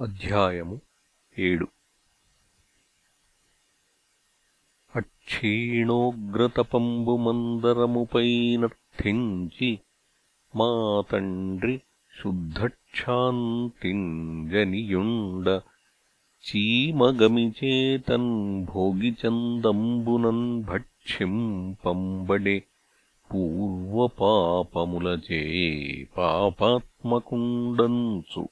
అధ్యాయము ఏడు. అక్షీణోగ్రతపంబు మందరముపైనర్థించి మా తండ్రి శుద్ధక్షాంతింజనియుండ. చీమగమిచేతన్ భోగిచందంబునన్ భక్షింపంబడే పూర్వపాపములచే పాపాత్మకుండంచు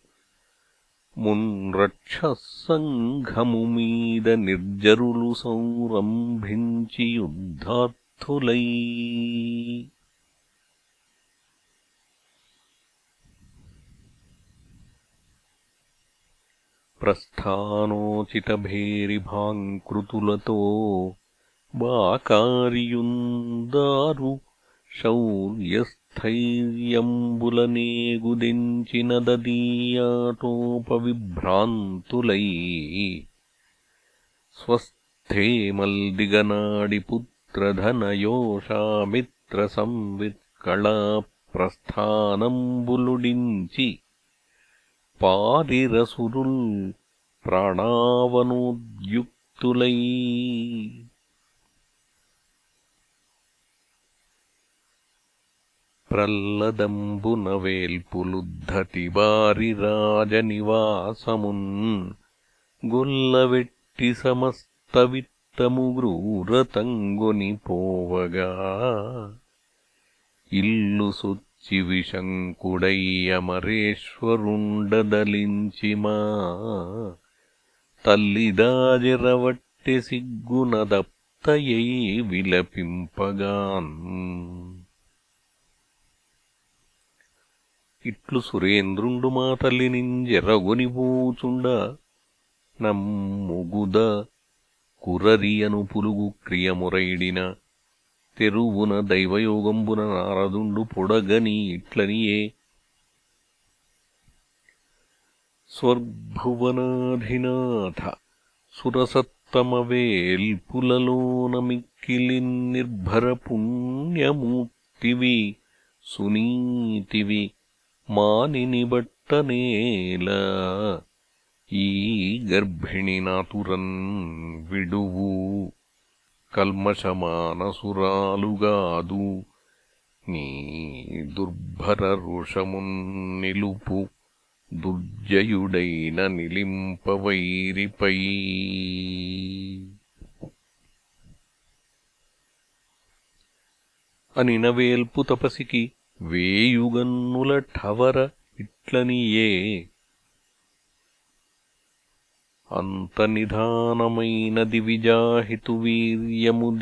మున్రక్షసంఘము మీద నిర్జరులు సంరంభించి యుద్ధార్థులై. ప్రస్థానోచితభేరిభాంకృతులతో బాకారియుందారు శౌర్యస్థైర్యంబులనేగుదించినదీయాటోపవిభ్రాంతులై स्थैर्यम्बुलनेगुदिञ्चि न ददीयातोपविभ्रान्तुलै स्वस्थे मल्दिगनाडिपुत्रधनयोषामित्रसंवित्कलाप्रस्थानम्बुलुडिञ्चि पादिरसुरुल् प्राणावनोद्युक्तुलै ప్రల్లదంబున వేల్పులుద్ధతి రాజనివాసమున్ గొల్లవెట్టి సమస్తవిత్తముగ్రూరతంగొని పోవగా. ఇల్లు సొచ్చి విశంకుడయ్యమరేశ్వరుండదలించిమా తల్లిదాజెరవట్టె సిగ్గునదప్తయై విలపింపగాన్. ఇట్లు సురేంద్రుండు మా తల్లినింజెరగొనిపోచుండ నమ్ముగుద కురరియను పులుగు క్రియమురైడిన. తెరువున దైవయోగంబున నారదుండు పొడగని ఇట్లనియే. స్వర్భువనాధినాథ సురసత్తమవేల్పులలోన మిక్కిలిన్ నిర్భర పుణ్యమూర్తివి సునీతివి మానిని బట్టనేల ఈ గర్భిణి నాతురన్ విడువు. కల్మషమానసురాలుగాదు నీ దుర్భర రుషమున్ నిలుపు. దుర్జయుడైన నిలింపవైరిపై అనినవేల్పు తపసికి వేయుగన్నుల ఠవర ఇట్లనియే. అంత నిధానమైనది విజాహితు వీర్యము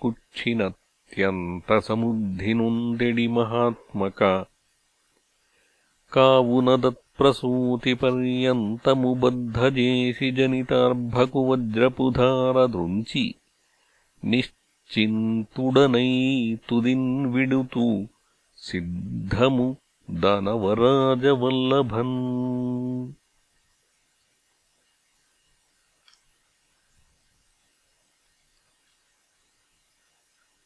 కుక్షినత్యంత సముద్ధినుందెడి మహాత్మక. కావునదత్ప్రసూతి పర్యంతము బద్ధజేసి జనితార్భకు వజ్రపుధార నిశ్చింతుడనై తుదిన్ విడుతూ సిద్ధము దానవరాజవల్లభన్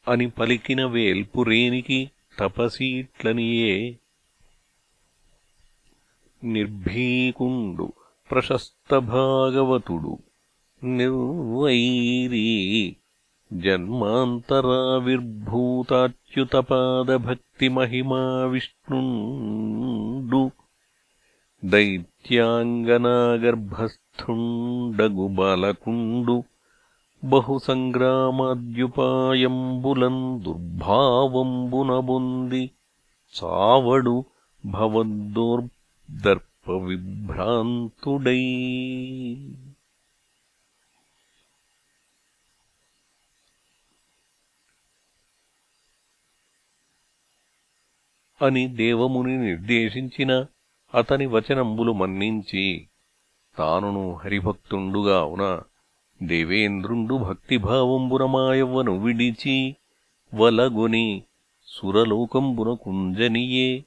అని పలికిన వేల్పురేనికి తపసీట్లనియే నిర్భీకుండు ప్రశస్త భాగవతుడు నిర్వైరీ. जन्मान्तराविर्भूताच्युतपादभक्तिमहिमा विष्णुण्डु दैत्याङ्गनागर्भस्थुण्डगुबलकुण्डु। बहुसङ्ग्रामाद्युपायम्बुलम् दुर्भावम्बुनबुन्दि। न बुन्दि सावडु भवद्दुर्दर्पविभ्रान्तु అని దేవముని నిర్దేశించిన అతని వచనంబులు మన్నించి తానును హరిభక్తుండుగావున దేవేంద్రుండు భక్తిభావంబున మాయవ్వను విడిచి వలగొని సురలోకంబున కుంజనియే.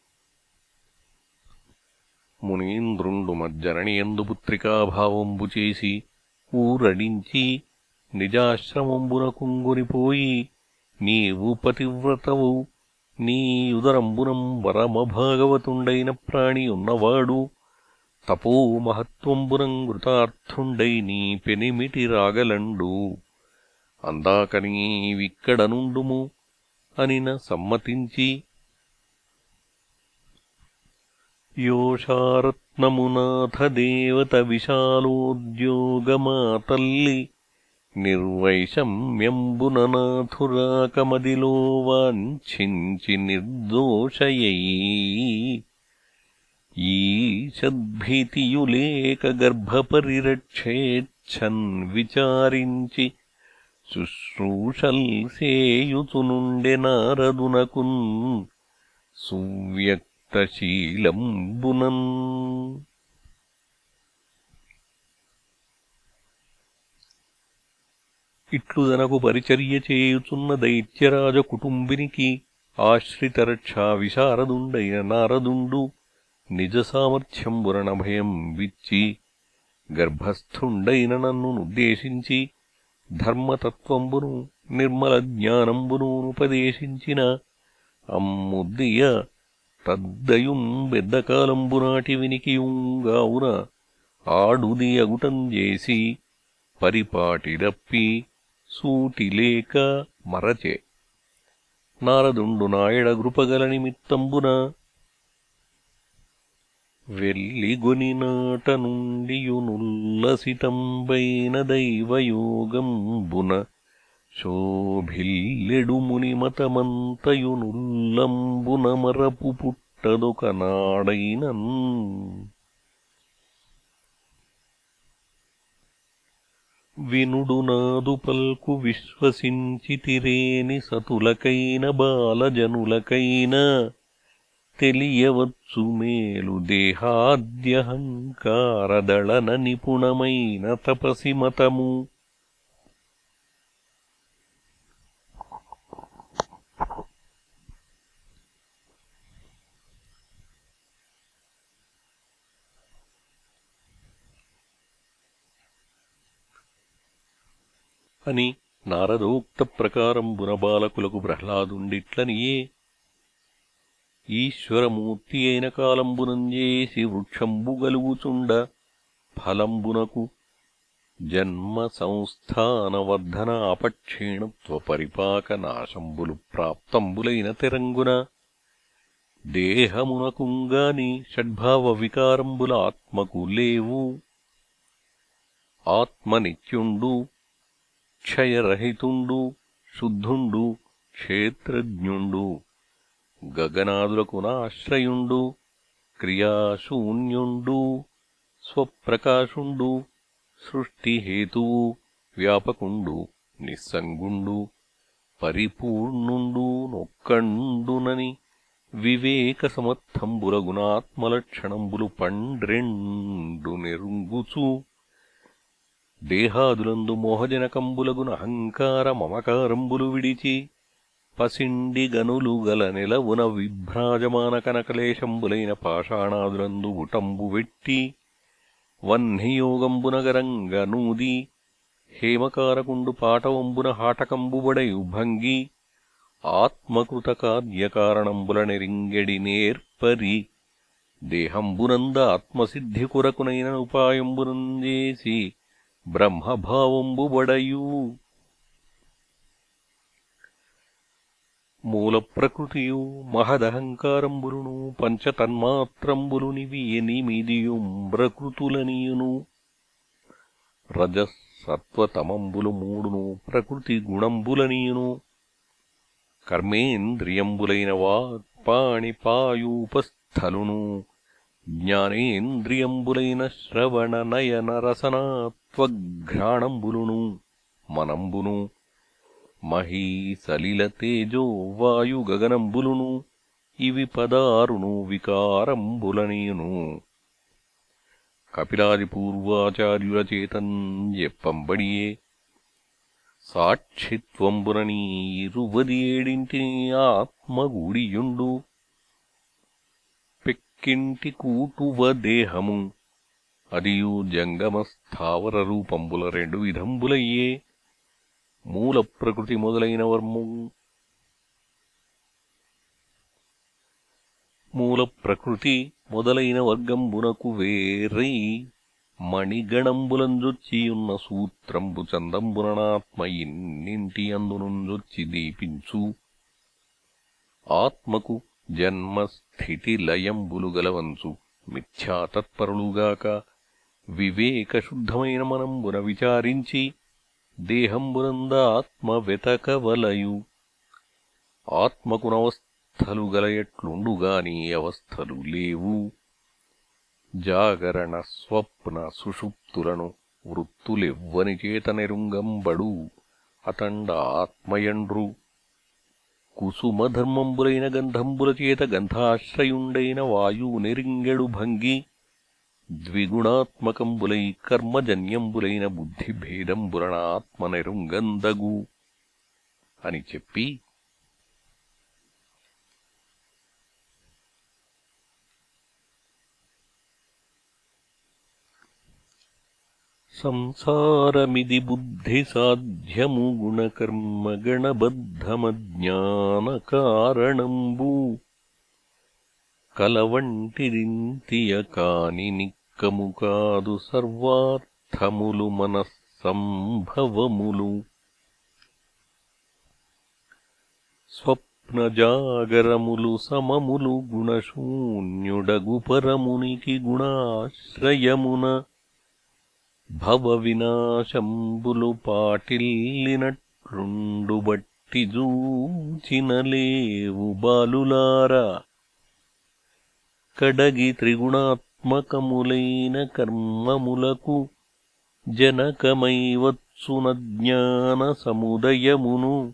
మునీంద్రుండు మజ్జననియందు పుత్రికాభావంబు చేసి ఊరడించి నిజాశ్రమంబున కుంగునిపోయి నీవు పతివ్రతవు నీయుదరంబునం వరమభాగవతుండైన ప్రాణి ఉన్నవాడు తపో మహత్వంబునం వృతార్థుండై నీ పెనిమిటి రాగలండు. అందాకనీవిక్కడ నుండుము అనిన సమ్మతించి యోషారత్నమునాథదేవత విశాలోద్యోగమాతల్లి తల్లి వాంఛించి నిర్దోషయై ఈషద్భీతియులేక గర్భపరిరక్షేచ్ఛన్ విచారించి శుశ్రూషల్ సేయుతునుండె నారదునకున్ సువ్యక్తశీలంబునన్ ఇట్లుదనకు పరిచర్య చేయుచున్న దైత్యరాజ కుటుంబినికి ఆశ్రితరక్షా విశారదుండైన నారదుండు నిజ సామర్థ్యంబురణభయం విచ్చి గర్భస్థుండైన నన్ను నుద్దేశించి ధర్మతత్వంబును నిర్మల జ్ఞానంబునూనుపదేశించిన అమ్ముద్దియ తద్దయుం బెద్దకాలంబునాటి వినికియుంగావున ఆడుదియగుటం చేసి పరిపాటిరప్పి సూటిలేక మరచె. నారదుండు నాయడ గృపగల నిమిత్తంబున వెల్లిగొనినాట నుండియునుల్లసితంబైన దైవయోగంబున శోభిల్లెడు మునిమతమంతయునుల్లంబున మరపు పుట్టదొక నాడైనన్ వినుడునాదుపల్కు విశ్వసించితిరేని సతులకైన బాలజనులకైన తెలియవచ్చు మేలు దేహాద్యహంకారదళన నిపుణమైన తపసి అని నారదోక్తప్రకారంబున బాలకులకు ప్రహ్లాదుండిట్లనియే. ఈశ్వరమూర్తి అయిన కాలంబునంజేసి వృక్షంబు గలుగుచుండ ఫలంబునకు జన్మ సంస్థానవర్ధన అపక్షీణత్వపరిపాక నాశంబులు ప్రాప్తంబులైన తెరంగున దేహమునకుంగాని షడ్భావ వికారంబుల ఆత్మకు లేవు. ఆత్మనిత్యుండు క్షయరహితుండు శుద్ధుండు క్షేత్రజ్ఞుండు గగనాదులకు నాశ్రయుండు క్రియాశూన్యుండు స్వప్రకాశుండు సృష్టిహేతువు వ్యాపకుండు నిస్సంగుండు పరిపూర్ణుండు నొక్కండునని వివేక సమర్థంబుల గుణాత్మలక్షణంబులు పండ్రెండు నెరుంగుచూ. దేహాదులందు మోహజనకంబులగున అహంకార మమకారంబులు విడిచి పసిండి గనులు గల నెలవున విభ్రాజమాన కనకలేశంబులైన పాషాణాదులందు గుటంబు వెట్టి వహ్నియోగంబునగరంగ నూది హేమకారకుండు పాటవంబున హాటకంబుబడయు భంగి ఆత్మకృత కార్యకారణంబుల నిరింగడి నేర్పరి దేహంబునంద ఆత్మసిద్ధి కొరకునైన ఉపాయంబునంజేసి బ్రహ్మభావంబుబడయు. మూలప్రకృతియు మహదహంకారంబులును పంచతన్మాత్రంబులునివి ఎనిమిదియుంబ్రకృతులనియును రజసత్వతమంబులు మూడును ప్రకృతి గుణంబులనియును కర్మేంద్రియంబులైన వాక్పాణిపాయూపస్థలును జ్ఞానేంద్రియంబులైన శ్రవణ మనంబును మహీ సలిల తేజో వాయు ఇవి పదారును వికారంబులనీయును. కపిలాది పూర్వాచార్యుల చేతం చెప్పంబడియే సాక్షిత్వంబుననీ ఇరువది ఏడింటిని ఆత్మగూడియుండు కింటికూటువదేహము కూటువ దేహము అదియు జంగమ స్థావర రూపంబుల రెండు విధంబులయ్యే మూల ప్రకృతి మొదలైన వర్ము మూల ప్రకృతి మొదలైన వర్గంబునకు వేరై మణిగణంబులంజొచ్చియున్న సూత్రంబు చందంబుననాత్మ ఇన్నింటి అందునుంజొచ్చి దీపించు. ఆత్మకు జన్మస్ స్థితి గలవంచు మిథ్యాతత్పరులుగాక వివేకశుద్ధమైన మనంబున విచారించి దేహంబునంద ఆత్మ వెతకవలయు ఆత్మకునవస్థలు గలయట్లుండుగాని అవస్థలు లేవు. జాగరణ స్వప్న సుషుప్తులను వృత్తులెవ్వని చేత నెరుంగంబడు అతండ ఆత్మయండ్రు కుసుమధర్మంబులైన గంధంబులచేత గంధాశ్రయుండైన వాయువు భంగి ద్విగుణాత్మకంబులై కర్మజన్యంబులైన బుద్ధిభేదంబులన ఆత్మనెరుంగందగు అని చెప్పి సంసారమిది బుద్ధిసాధ్యము గుణకర్మగణబద్ధమజ్ఞానకారణంబు కలవంటిరింతియ కాని నిక్కము కాదు సర్వార్థములు మనస్సంభవములు స్వప్నజాగరములు సమములు గుణశూన్యుడగు పరమునికి గుణాశ్రయమున భవ వినాశంబులు బట్టి జూచినలేవు బాలులారా. కడగి త్రిగుణాత్మకములైన కర్మములకు జనకమైవత్సున జ్ఞాన సముదయమును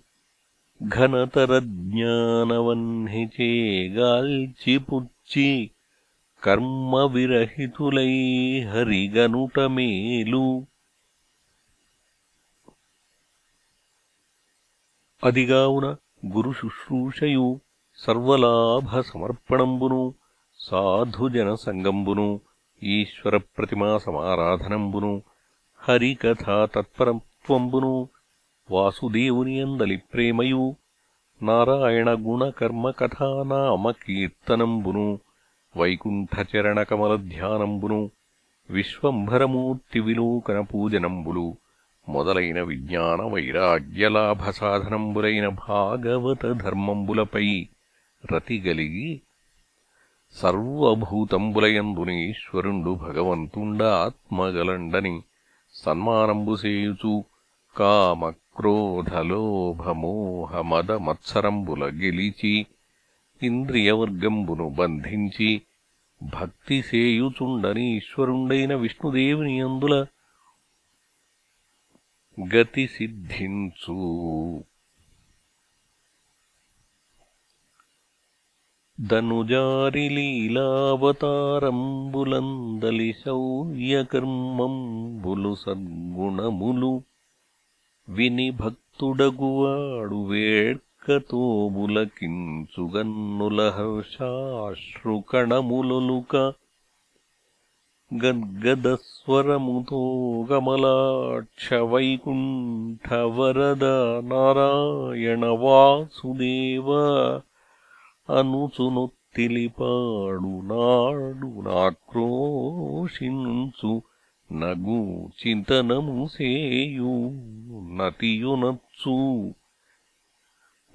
ఘనతర పుచ్చి కర్మ విరహితులై హరిగనుటమేలు అదిగావున గురు శుశ్రూషయు సర్వలాభ సమర్పణంబును సాధుజన సంగంబును ఈశ్వర ప్రతిమా సమారాధనంబును హరికథా తత్పరత్వంబును వాసుదేవుని అందలి ప్రేమయు నారాయణ గుణకర్మ కథానామ కీర్తనంబును వైకుంఠచరణకమలధ్యానంబును విశ్వంభరమూర్తి విలోకన పూజనంబులు మొదలైన విజ్ఞాన వైరాగ్యలాభ సాధనంబులైన భాగవత ధర్మంబులపై రతిగలిగి సర్వభూతంబులయందునీశ్వరుండు భగవంతుండ ఆత్మగలండని సన్మానంబుసేయుచు కామక్రోధలోభమోహమద మత్సరంబుల గెలిచి ఇంద్రియవర్గంబును బంధించి భక్తి సేయుచుండని ఈశ్వరుండైన విష్ణుదేవుని అందుల గతి సిద్ధించు ధనుజారి లీలావతారంబులందలి శౌర్యకర్మంబులు సద్గుణములు విని భక్తుడగువాడు వేడ్కతోబులకించుగన్నుల హర్షాశ్రుకణములొలుక గద్గదస్వరముతో గమలాక్ష నారాయణ వాసుదేవ అనుచునొత్తిలిపాడు నాడు నగు చింతనము సేయు నతియునచ్చు.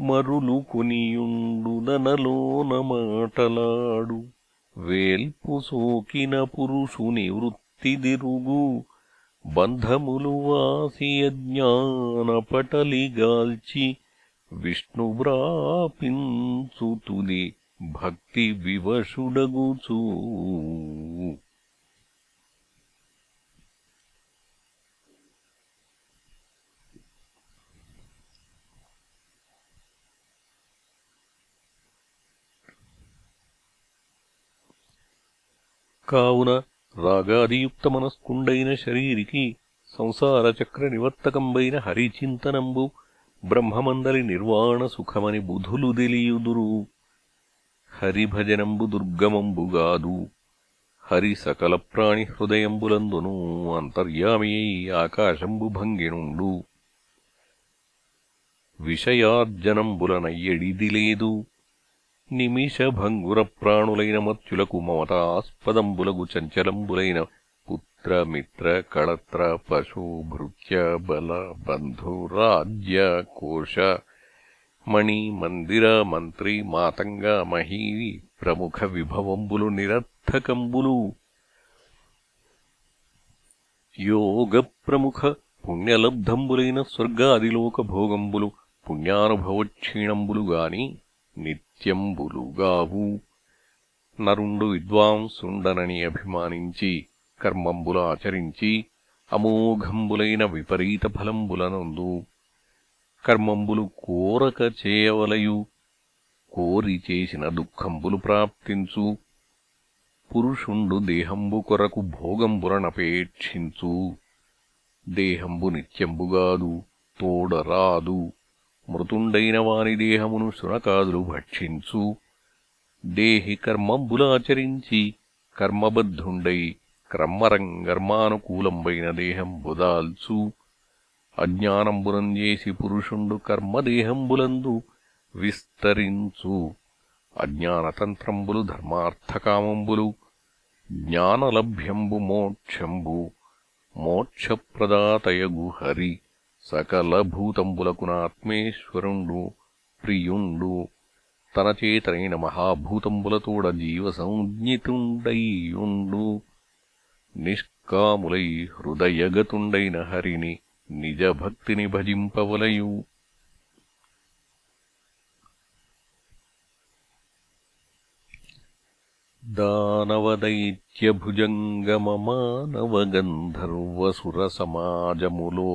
మరులు కొనియుండుదనలోన మాటలాడు వేల్పు సోకిన పురుషుని వృత్తిదిరుగు బంధములు వాసియ జ్ఞానపటలిగాల్చి విష్ణువ్రాపించు భక్తి వివశుడగుచూ. కావున రాగాదియుక్తమనస్కుండైన శరీరికి సంసారచక్రనివర్తకంబైన నివర్తకంబైన హరిచింతనంబు బ్రహ్మమందలి నిర్వాణ సుఖమని బుధులు దెలియుదురు హరిభజనంబు దుర్గమంబుగాదు హరి సకల ప్రాణి హృదయంబులందును అంతర్యామియై ఆకాశంబు భంగినుండు. విషయార్జనంబులనయ్యడిది లేదు. నిమిషభంగురప్రాణులైన మత్యులకు మమతాస్పదంబులగు చంచలంబులైన పుత్రమిత్ర కళత్ర పశు భృత్య బల బంధు రాజ్య కోశ మణి మందిర మంత్రి మాతంగ మహీ ప్రముఖ విభవంబులు నిరర్థకంబులు యోగ ప్రముఖ పుణ్యలబ్ధంబులైన స్వర్గాదిలోక భోగంబులు పుణ్యానుభవక్షీణంబులు గాని నిత్యంబులుగావు నరుండు విద్వాంసుండనని అభిమానించి కర్మంబుల ఆచరించి అమోఘంబులైన విపరీత ఫలంబులనందు. కర్మంబులు కోరక చేయవలయు కోరి చేసిన దుఃఖంబులు ప్రాప్తించు. పురుషుండు దేహంబు కొరకు భోగంబులనపేక్షించు. దేహంబు నిత్యంబుగాదు తోడరాదు. మృతుండైన వాని దేహమును శునకాదులు భక్షించు. దేహి కర్మంబులాచరించి కర్మబద్ధుండై క్రమ్మరంగర్మానుకూలంబైన దేహంబుదాల్చు అజ్ఞానంబులం చేసి పురుషుండు కర్మదేహంబులందు విస్తరించు. అజ్ఞానతంత్రంబులు ధర్మార్థకామంబులు జ్ఞానలభ్యంబు మోక్షంబు. మోక్షప్రదాతయగు హరి. సకలభూతంబులకునాత్మేశ్వరుండు ప్రియుండు. తనచేతనైన మహాభూతంబులతోడ జీవసంజ్ఞితుండయ్యుండు. నిష్కాములై హృదయగతుండైన హరిని నిజభక్తిని భజింపవలయు. దానవదైత్యభుజంగమమానవగంధర్వసురసమాజములో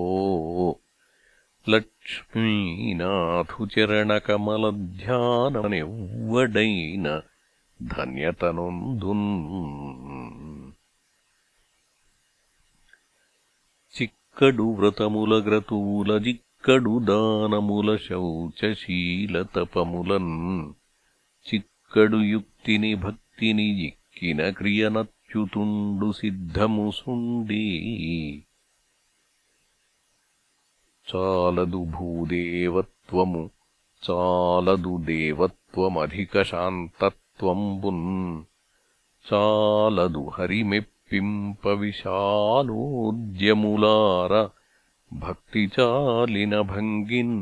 లక్ష్మీనాథుచరణకమలధ్యానమనివ్వడైన ధన్యతనొందున్. చిక్కడు వ్రతముల గ్రతువుల జిక్కడు దానముల శౌచశీలతపములన్. చిక్కడు యుక్తిని భక్తిని జిక్కిన క్రియనత్యుతుండు సిద్ధముసుండి. चालदु भूदेवत्वमु। चालदु देवत्वमधिकशान्तत्वम् पुन् चालदु हरिमिप्पिम्पविशालोद्यमुलार भक्तिचालिनभङ्गिन्।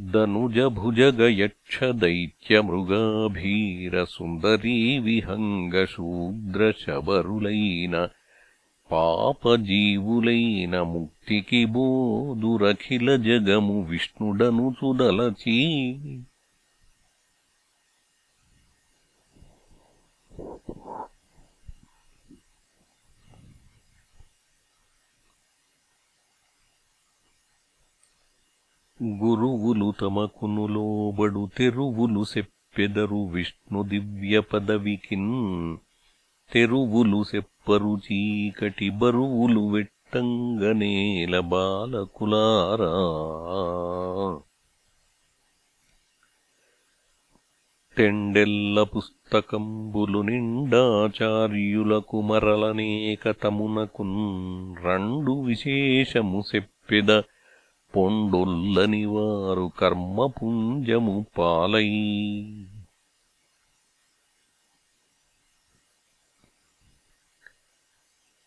दनुजभुजगयक्षदैत्यमृगाभीरसुन्दरीविहङ्गशूद्रशबरुलैन పాపజీవులైన ముక్తికి బోదురఖిల జగము విష్ణుడను చుదలచీ గురువులు తమకును లోబడు తెరువులు సెప్పెదరు విష్ణు దివ్య పదవికిన్ తెరువులు సెప్పరు చీకటి బరువులు వెట్టంగనేల బాలకులారా. తెండెల్ల పుస్తకంబులు నిండాచార్యులకు మరలనేకతమునకున్ రెండు విశేషము సెప్పెద పొండొల్లని వారు కర్మపుంజము పాలై.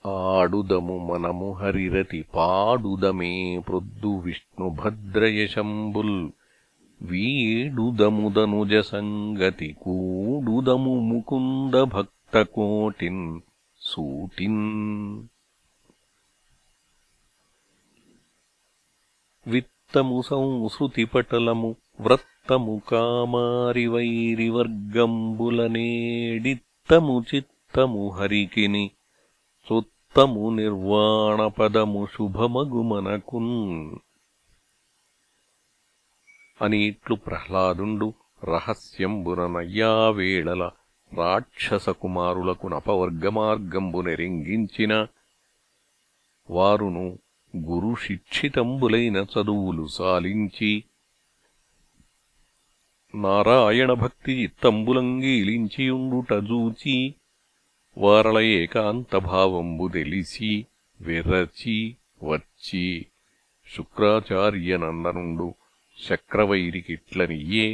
ఆడుదము మనము హరిరతి. పాడుదమే ప్రొద్దు విష్ణుభద్రయశంబుల్ వీడుదముదనుజ సంగతి కూడుదము ముకుంద భక్తకోటిన్ సూటిన్. విత్తము సంసృతిపటలము వ్రత్తము కామారి వైరివర్గంబులనేడిత్తము చిత్తము హరికిని. తము నిర్వాణపదము శుభమగుమనకున్. అనిట్లు ప్రహ్లాదుండు రహస్యంబుననయ్యావేళల రాక్షసకుమారులకు నపవర్గమార్గంబు నెరింగించిన. వారును గురు శిక్షితంబులైన చదువులు సాలించి. నారాయణ భక్తి చిత్తంబులంగీలించియుండుట జూచి. వారల ఏకాంతభావంబు విరచి వెరచి వచ్చి శుక్రాచార్యనందనుండు శక్రవైరికిట్లనియ్యే